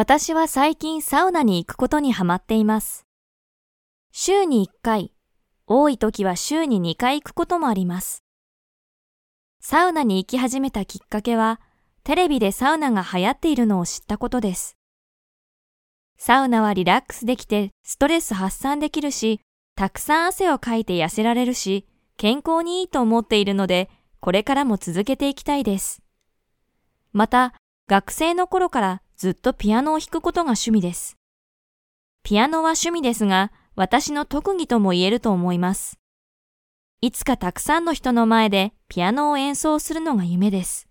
私は最近サウナに行くことにハマっています。週に1回、多い時は週に2回行くこともあります。サウナに行き始めたきっかけは、テレビでサウナが流行っているのを知ったことです。サウナはリラックスできてストレス発散できるし、たくさん汗をかいて痩せられるし、健康にいいと思っているので、これからも続けていきたいです。また、学生の頃からずっとピアノを弾くことが趣味です。ピアノは趣味ですが、私の特技とも言えると思います。いつかたくさんの人の前でピアノを演奏するのが夢です。